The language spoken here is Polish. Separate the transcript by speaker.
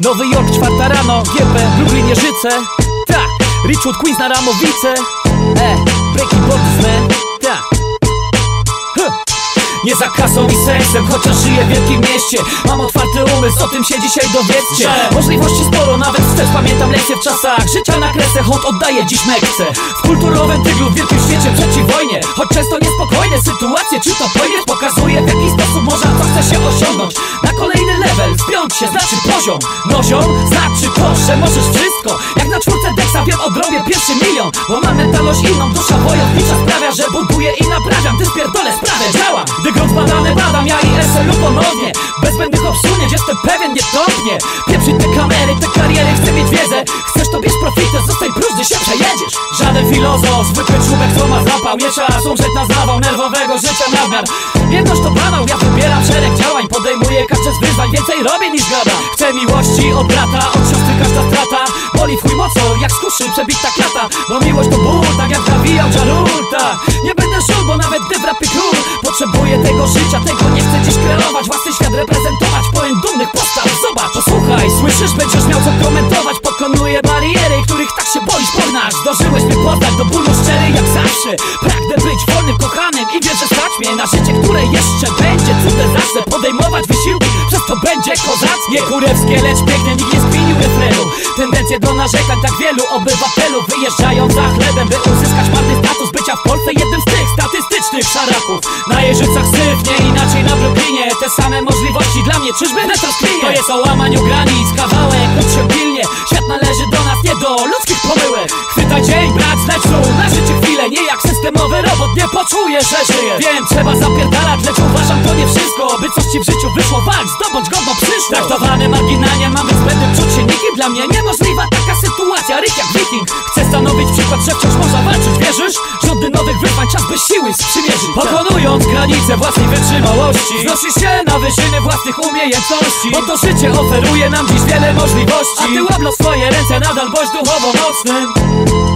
Speaker 1: Nowy Jork, czwarta rano, GP, Brooklyn, Jeżyce Tak, Richwood, Queens na Ramowice. E, Breaking Borders, man. Tak. Nie za kasą i seksem, chociaż żyję w wielkim mieście. Mam otwarty umysł, o tym się dzisiaj dowiedzcie.
Speaker 2: Że?
Speaker 1: Możliwości sporo, nawet wstecz pamiętam lekcje w czasach. Życia na kresę, hot oddaję dziś mekce. W kulturowym tyglu, w wielkim świecie przeciw wojnie. Choć często niespokojne sytuacje, czy to pojmiesz Pokazuje w jaki sposób można co chce się osiągnąć. Na kolejny zpiąć się, znaczy poziom. Nozią, znaczy że możesz wszystko. Jak na czwórce deksa wiem o drogę pierwszy milion. Bo mam mentalność inną, dusza wojownicza sprawia, że buduję i naprawiam. Ty spierdolę sprawę, działam Gdy grunt badam, ja i SLU ponownie. Bez zbędnych obsunięć, jestem pewien, nie tąpnie Pieprzyć te kamery, te próżny, się przejedziesz. Żaden filozof, zwykły człowiek, co ma zapał Nie czas umrzeć na zawał nerwowego życia nadmiar. Jedność to banał, ja wybieram szereg działań Podejmuję każde z wyzwań, więcej robię niż gadam Chcę miłości od brata, od siostry każda strata. Boli w chuj mocno, jak z kuszy przebita klata. Bo miłość to ból, tak jak nawijał Jarulta Nie będę żul, bo nawet gdy w rapie król. Potrzebuję tego życia, tego nie chcę dziś kreować. Własny świat reprezentować, pełen dumnych postaw. Zobacz, posłuchaj, słyszysz, będziesz miał co komentować. Pokonuję bariery, których tak się boisz Pognasz, dożyłeś mnie poznać do bólu szczery jak zawsze. Pragnę być wolnym, kochanym i wierzę stać mnie Na życie, które jeszcze będzie cudem Zacznę podejmować wysiłki, przez to będzie kozackie. Kurewskie, lecz piękne, nikt nie zmienił refrenu. Tendencje do narzekań, tak wielu obywatelów Wyjeżdżają za chlebem, by uzyskać marny status Bycia w Polsce jednym z tych statystycznych szaraków. Na Jeżycach syf, inaczej na Brooklynie. Te same możliwości dla mnie, czyżby retrosklinie To jest o łamaniu granic, kawałek, się pilnie. Świat należy do nas, nie do ludzkich pomyłek. Chwyta dzień, znać tu. Na życie chwilę Nie jak systemowy robot, nie poczuje, że żyje Wiem, trzeba zapierdalać, lecz uważam to nie wszystko. By coś ci w życiu wyszło, walcz, zdobądź godną przyszłość Traktowany marginalnie, mam być zbędnym czuć się nikim Dla mnie niemożliwa taka sytuacja, ryk jak wiking. Chcę stanowić przykład, że wciąż siły sprzymierzyć Pokonując granice własnej wytrzymałości. Wznosisz się na wyżyny własnych umiejętności. Bo to życie oferuje nam dziś wiele możliwości. A ty łablo swoje ręce, nadal bądź duchowo mocnym